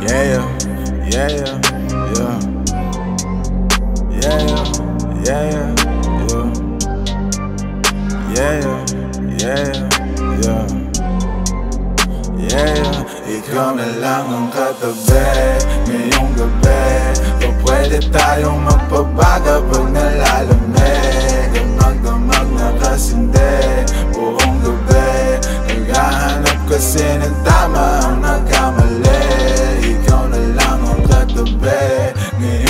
Yeah, yeah, yeah. Yeah, yeah, yeah. Yeah, yeah, yeah. Yeah, ikaw na lang ang katabi Ngayong gabi O pwede tayong magpabaga pag nalalamig Ang magdamag na kasindi Ngayong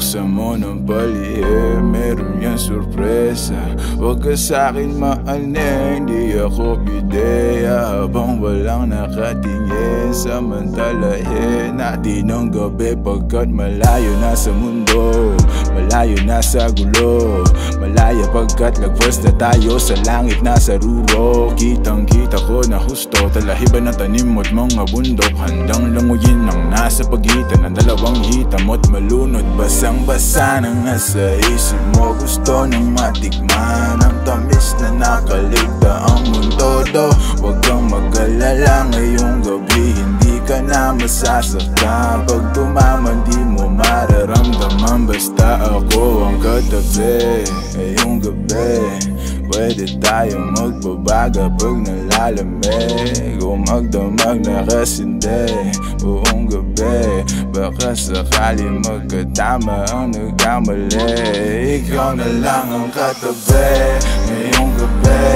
Buksan mo ng palihim, meron yan sorpresa Huwag ka sa'kin maaning, di ako bideya Habang walang nakatingin, samantalahin Natin ang gabi pagkat malayo na sa mundo Malayo na sa gulo. Malaya pagkat lagpas na tayo sa langit na sa ruro Kitang kita ko na husto Talahiban ng tanim mo't mga bundok. Handang languyin ang nasa pagitan ng dalawang hitam mo't malunod. Basang basa na nga sa isip mo Gusto nang matikman Ang tamis na nakaligta ang mundo. Do Huwag kang mag-alala ngayong gabi. Hindi ka na masasaktan. Pag tumaman di mararamdaman Basta ako ang katabi Ngayong gabi Pwede tayong magbabaga pag nalalamig O magdamag na kasindi Buong gabi Baka sakali magkatama ang nagkamali Ikaw na lang ang katabi Ngayong gabi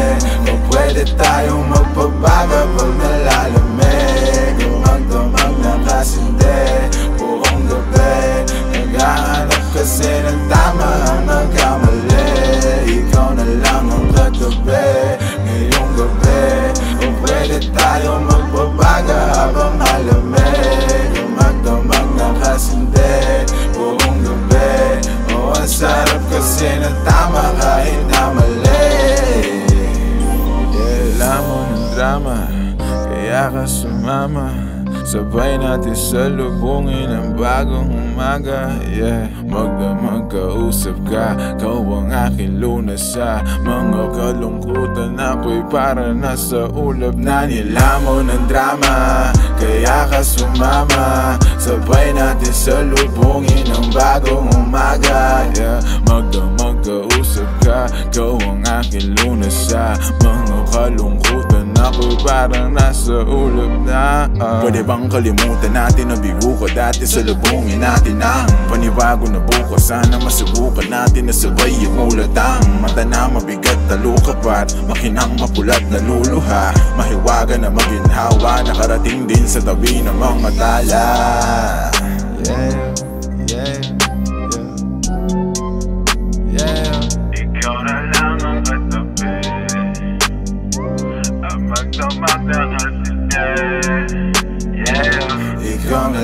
O pwede tayong magbabaga kasi ng tama ang nagkamali Ikaw na lang ang katabi Ngayong gabi O pwede tayong magbabaga habang malamig O magdamag na kasindi Buong gabi O ang sarap kasi ng tama kahit na mali alam mo ng drama. Kaya ka sumama Sabay natin salubungin ang bagong umaga Yeah, magdamag kausap ka Kau ang aking lunas sa Mga kalungkutan ako'y para nasa ulap na nilamo ng drama. Kaya ka sumama Sabay natin salubungin ang bagong umaga Yeah, magdamag kausap ka Kau ang aking lunas sa Mga kalungkutan ako'y parang nasa ulap na ah. Pwede bang kalimutan natin na bigo ko dati? Sa lubungin natin ang Panibago na bukas Sana masubukan natin na sabay yung ulatang Mata na mabigat na lukapat Makinang mapulat na luluha. Mahiwaga na maginhawa. Nakarating din sa tabi ng mga tala. Yeah,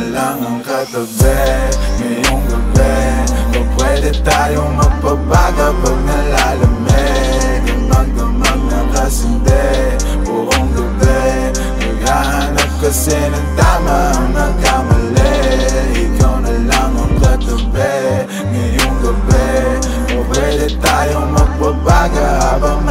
lang ang katabi. Ngayong gabi O pwede tayong magpabaga pag nalalamig. Ang magdamag na kasindi Buong gabi. Naghahanap kasi ng tama ang nagkamali. Ikaw na lang ang katabi. Ngayong gabi O pwede tayong magpabaga habang